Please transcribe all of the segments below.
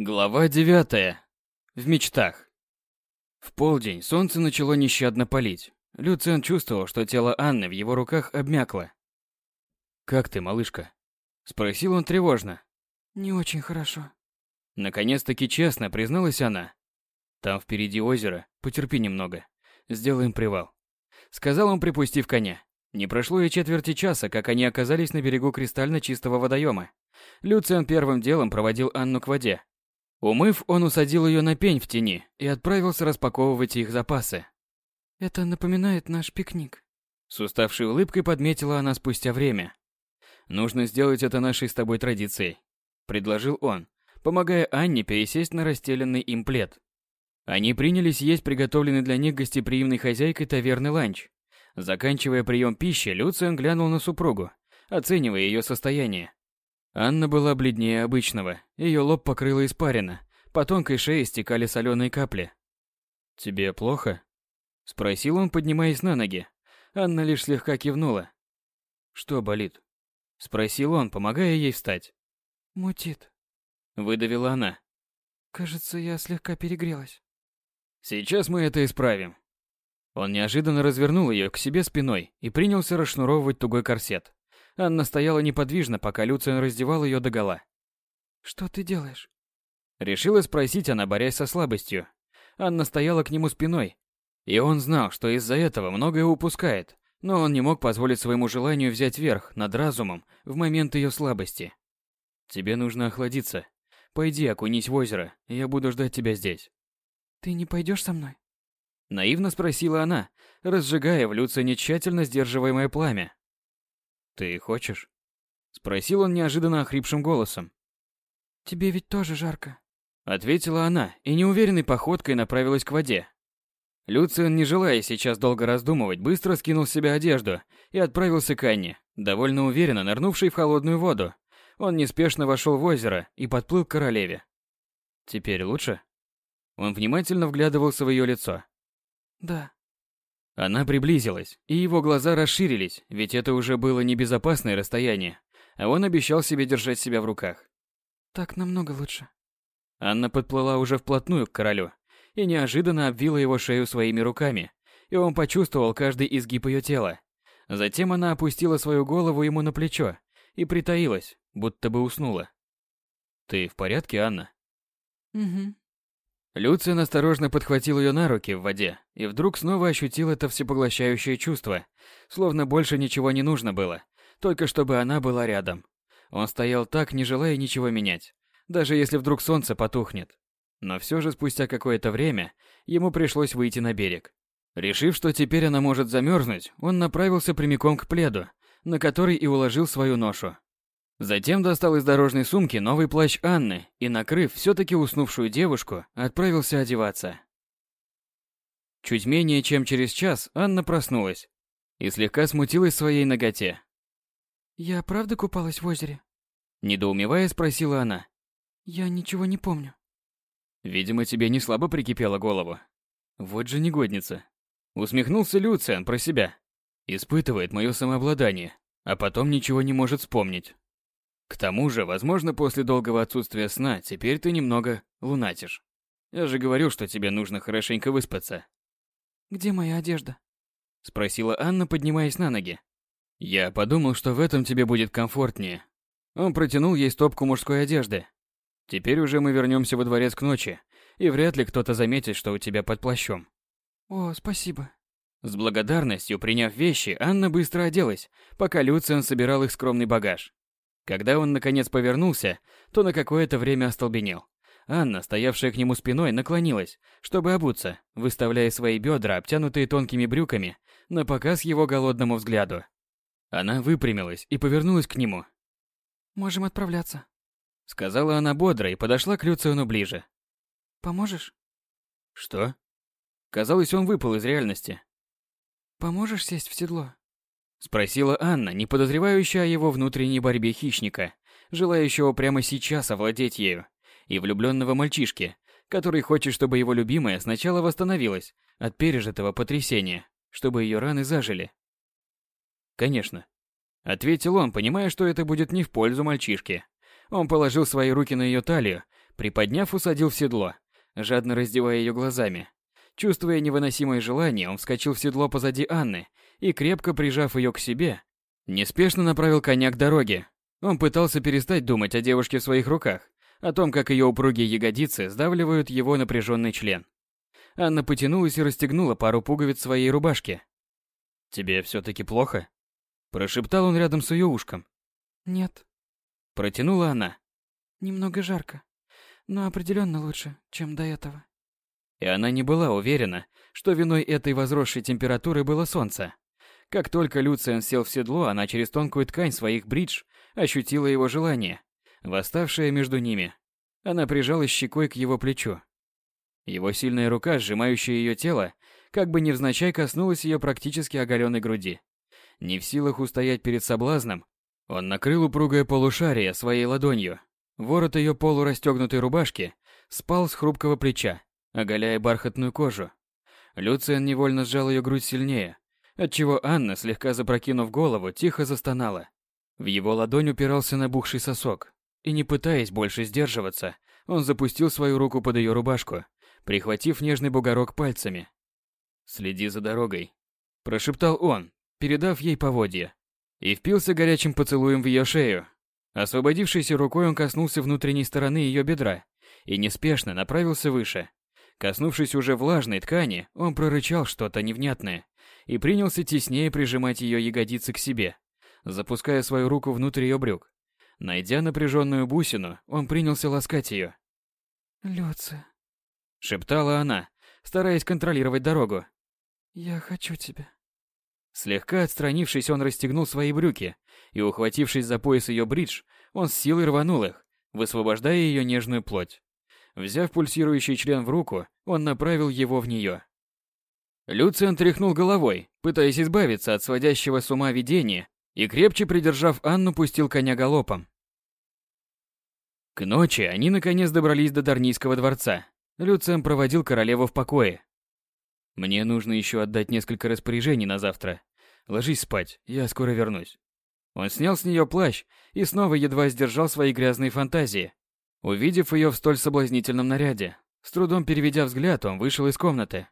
Глава девятая. В мечтах. В полдень солнце начало нещадно палить. Люциан чувствовал, что тело Анны в его руках обмякло. «Как ты, малышка?» Спросил он тревожно. Не очень хорошо. Наконец-таки честно призналась она. «Там впереди озеро, потерпи немного. Сделаем привал». Сказал он, припустив коня. Не прошло и четверти часа, как они оказались на берегу кристально чистого водоема. Люциан первым делом проводил Анну к воде. Умыв, он усадил ее на пень в тени и отправился распаковывать их запасы. Это напоминает наш пикник. С уставшей улыбкой подметила она спустя время. Нужно сделать это нашей с тобой традицией, предложил он, помогая Анне пересесть на расстеленный им плед. Они принялись есть приготовленный для них гостеприимной хозяйкой таверны ланч. Заканчивая прием пищи, Люциан глянул на супругу, оценивая ее состояние. Анна была бледнее обычного, ее лоб покрыло испарина, по тонкой шее стекали соленые капли. «Тебе плохо?» – спросил он, поднимаясь на ноги. Анна лишь слегка кивнула. «Что болит?» – спросил он, помогая ей встать. «Мутит», – выдавила она. «Кажется, я слегка перегрелась». «Сейчас мы это исправим». Он неожиданно развернул ее к себе спиной и принялся расшнуровывать тугой корсет. Анна стояла неподвижно, пока Люциан раздевал ее догола. «Что ты делаешь?» Решила спросить она, борясь со слабостью. Анна стояла к нему спиной, и он знал, что из-за этого многое упускает, но он не мог позволить своему желанию взять верх над разумом в момент ее слабости. «Тебе нужно охладиться. Пойди окунись в озеро, я буду ждать тебя здесь». «Ты не пойдешь со мной?» Наивно спросила она, разжигая в Люциане тщательно сдерживаемое пламя. «Ты хочешь?» Спросил он неожиданно охрипшим голосом. «Тебе ведь тоже жарко?» Ответила она и неуверенной походкой направилась к воде. Люциан, не желая сейчас долго раздумывать, быстро скинул с себя одежду и отправился к Анне, довольно уверенно нырнувшей в холодную воду. Он неспешно вошел в озеро и подплыл к королеве. «Теперь лучше?» Он внимательно вглядывался в ее лицо. «Да», она приблизилась, и его глаза расширились, ведь это уже было небезопасное расстояние, а он обещал себе держать себя в руках. «Так намного лучше». Анна подплыла уже вплотную к королю и неожиданно обвила его шею своими руками, и он почувствовал каждый изгиб ее тела. Затем она опустила свою голову ему на плечо и притаилась, будто бы уснула. «Ты в порядке, Анна?» «Угу», Люциан осторожно подхватил ее на руки в воде и вдруг снова ощутил это всепоглощающее чувство, словно больше ничего не нужно было, только чтобы она была рядом. Он стоял так, не желая ничего менять, даже если вдруг солнце потухнет. Но все же спустя какое-то время ему пришлось выйти на берег. Решив, что теперь она может замерзнуть, он направился прямиком к пледу, на который и уложил свою ношу. Затем достал из дорожной сумки новый плащ Анны и, накрыв все-таки уснувшую девушку, отправился одеваться. Чуть менее чем через час Анна проснулась и слегка смутилась своей ноготе. «Я правда купалась в озере?» Недоумевая, спросила она. «Я ничего не помню». «Видимо, тебе не слабо прикипела голову. Вот же негодница». Усмехнулся Люциан про себя. Испытывает мое самообладание, а потом ничего не может вспомнить. К тому же, возможно, после долгого отсутствия сна теперь ты немного лунатишь. Я же говорил, что тебе нужно хорошенько выспаться. Где моя одежда? Спросила Анна, поднимаясь на ноги. Я подумал, что в этом тебе будет комфортнее. Он протянул ей стопку мужской одежды. Теперь уже мы вернемся во дворец к ночи, и вряд ли кто-то заметит, что у тебя под плащом. О, спасибо. С благодарностью приняв вещи, Анна быстро оделась, пока Люциан собирал их скромный багаж. Когда он наконец повернулся, то на какое-то время остолбенел. Анна, стоявшая к нему спиной, наклонилась, чтобы обуться, выставляя свои бедра, обтянутые тонкими брюками, на показ его голодному взгляду. Она выпрямилась и повернулась к нему. «Можем отправляться», — сказала она бодро и подошла к Люциону ближе. «Поможешь?» «Что?» Казалось, он выпал из реальности. «Поможешь сесть в седло?» Спросила Анна, не подозревающая о его внутренней борьбе хищника, желающего прямо сейчас овладеть ею, и влюбленного мальчишки, который хочет, чтобы его любимая сначала восстановилась от пережитого потрясения, чтобы ее раны зажили. «Конечно», — ответил он, понимая, что это будет не в пользу мальчишки. Он положил свои руки на ее талию, Приподняв, усадил в седло, жадно раздевая ее глазами. Чувствуя невыносимое желание, он вскочил в седло позади Анны и, крепко прижав ее к себе, неспешно направил коня к дороге. Он пытался перестать думать о девушке в своих руках, о том, как ее упругие ягодицы сдавливают его напряженный член. Анна потянулась и расстегнула пару пуговиц своей рубашки. «Тебе все-таки плохо?» Прошептал он рядом с ее ушком. Нет. Протянула она. Немного жарко, но определенно лучше, чем до этого. И она не была уверена, что виной этой возросшей температуры было солнце. Как только Люциан сел в седло, она через тонкую ткань своих бридж ощутила его желание, восставшее между ними. Она прижалась щекой к его плечу. Его сильная рука, сжимающая ее тело, как бы невзначай коснулась ее практически оголенной груди. Не в силах устоять перед соблазном, он накрыл упругое полушарие своей ладонью. Ворот ее полурастегнутой рубашки спал с хрупкого плеча, оголяя бархатную кожу. Люциан невольно сжал ее грудь сильнее, отчего Анна, слегка запрокинув голову, тихо застонала. В его ладонь упирался набухший сосок, и не пытаясь больше сдерживаться, он запустил свою руку под ее рубашку, прихватив нежный бугорок пальцами. «Следи за дорогой», – прошептал он, передав ей поводья, и впился горячим поцелуем в ее шею. Освободившейся рукой он коснулся внутренней стороны ее бедра и неспешно направился выше. Коснувшись уже влажной ткани, он прорычал что-то невнятное и принялся теснее прижимать ее ягодицы к себе, запуская свою руку внутрь ее брюк. Найдя напряженную бусину, он принялся ласкать ее. «Люция», — шептала она, стараясь контролировать дорогу. «Я хочу тебя». Слегка отстранившись, он расстегнул свои брюки и, ухватившись за пояс ее бридж, он с силой рванул их, высвобождая ее нежную плоть. Взяв пульсирующий член в руку, он направил его в нее. Люциан тряхнул головой, пытаясь избавиться от сводящего с ума видения, и крепче придержав Анну, пустил коня галопом. К ночи они наконец добрались до Дарнийского дворца. Люциан проводил королеву в покое. «Мне нужно еще отдать несколько распоряжений на завтра. Ложись спать, я скоро вернусь». Он снял с нее плащ и снова едва сдержал свои грязные фантазии. Увидев ее в столь соблазнительном наряде, с трудом переведя взгляд, он вышел из комнаты.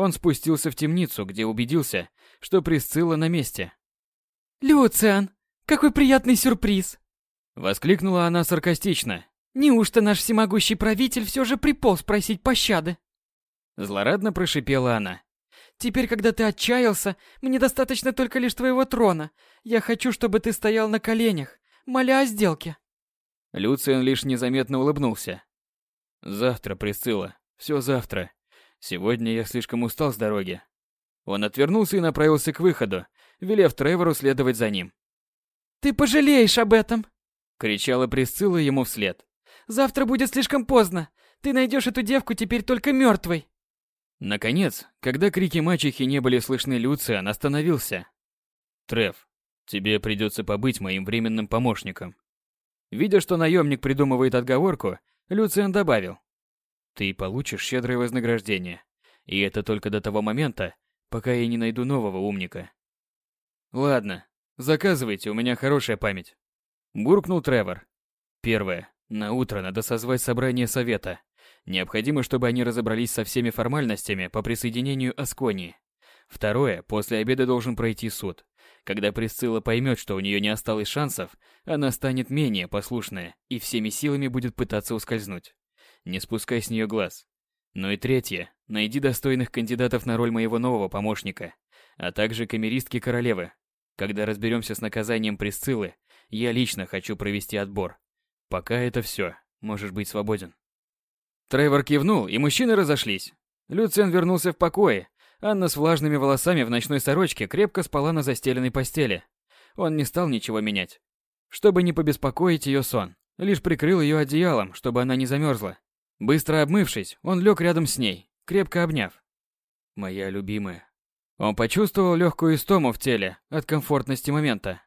Он спустился в темницу, где убедился, что Присцилла на месте. «Люциан, какой приятный сюрприз!» Воскликнула она саркастично. «Неужто наш всемогущий правитель все же приполз просить пощады?» Злорадно прошипела она. Теперь, когда ты отчаялся, мне достаточно только лишь твоего трона. Я хочу, чтобы ты стоял на коленях, моля о сделке. Люциан лишь незаметно улыбнулся. Завтра, Присцилла, все завтра. Сегодня я слишком устал с дороги. Он отвернулся и направился к выходу, велев Тревору следовать за ним. «Ты пожалеешь об этом!» — кричала Присцилла ему вслед. «Завтра будет слишком поздно. Ты найдешь эту девку теперь только мертвой. Наконец, когда крики мачехи не были слышны, Люциан остановился. «Треф, тебе придется побыть моим временным помощником». Видя, что наемник придумывает отговорку, Люциан добавил. «Ты получишь щедрое вознаграждение. И это только до того момента, пока я не найду нового умника». «Ладно, заказывайте, у меня хорошая память». Буркнул Тревор. Первое. На утро надо созвать собрание совета. Необходимо, чтобы они разобрались со всеми формальностями по присоединению Асконии. Второе, после обеда должен пройти суд. Когда Присцилла поймет, что у нее не осталось шансов, она станет менее послушная и всеми силами будет пытаться ускользнуть. Не спускай с нее глаз. Ну и третье, найди достойных кандидатов на роль моего нового помощника, а также камеристки королевы. Когда разберемся с наказанием Присциллы, я лично хочу провести отбор. Пока это все, можешь быть свободен. Тревор кивнул, и мужчины разошлись. Люциан вернулся в покое. Анна с влажными волосами в ночной сорочке крепко спала на застеленной постели. Он не стал ничего менять. Чтобы не побеспокоить ее сон, лишь прикрыл ее одеялом, чтобы она не замерзла. Быстро обмывшись, он лег рядом с ней, крепко обняв. «Моя любимая». Он почувствовал легкую истому в теле от комфортности момента.